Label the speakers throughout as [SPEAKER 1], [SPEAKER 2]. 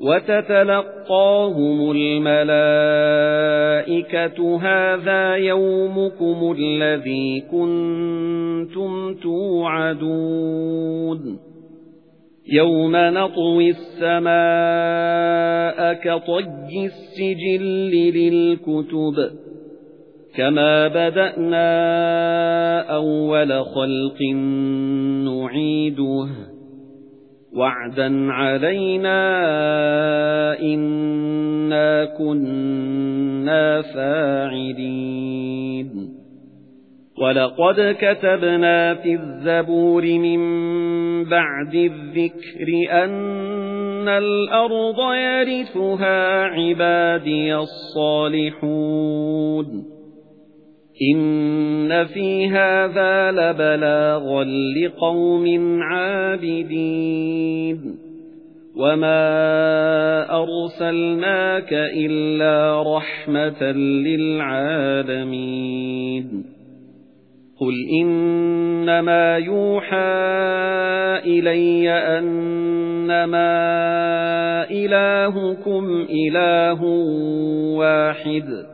[SPEAKER 1] وَتَتَلَقَّاهُمُ الْمَلَائِكَةُ هَذَا يَوْمُكُمُ الَّذِي كُنتُمْ تُوعَدُونَ يَوْمَ نَطْوِي السَّمَاءَ كَطَيِّ السِّجِلِّ لِلْكُتُبِ كَمَا بَدَأْنَا أَوَّلَ خَلْقٍ نُعِيدُهُ وَعْدًا عَلَيْنَا إِنَّا كُنَّا فَاعِلِينَ وَلَقَدْ كَتَبْنَا فِي الزَّبُورِ مِن بَعْدِ الذِّكْرِ أَنَّ الْأَرْضَ يَرِثُهَا عِبَادِيَ الصَّالِحُونَ إِنَّ فِي هَذَا لَبَلَاغًا لِقَوْمٍ عَابِدِينَ وَمَا أَرْسَلْنَاكَ إِلَّا رَحْمَةً لِلْعَالَمِينَ قُلْ إِنَّمَا يُوحَى إِلَيَّ أَنَّمَا إِلَٰهُكُمْ إِلَٰهٌ وَاحِدٌ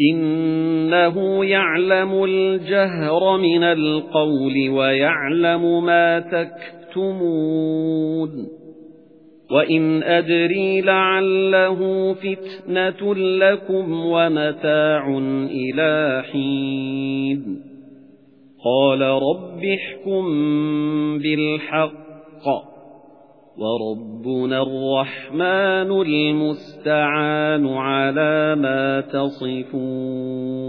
[SPEAKER 1] إِنَّهُ يَعْلَمُ الْجَهْرَ مِنَ الْقَوْلِ وَيَعْلَمُ مَا تَكْتُمُونَ وَإِنْ أَدْرِي لَعَلَّهُ فِتْنَةٌ لَكُمْ وَمَتَاعٌ إِلَى حِينٍ قَالَ رَبِّ احْكُم بِالْحَقِّ وَرَبُّنَا الرَّحْمَنُ الْمُسْتَعَانُ عَلَى مَا تَصِفُونَ.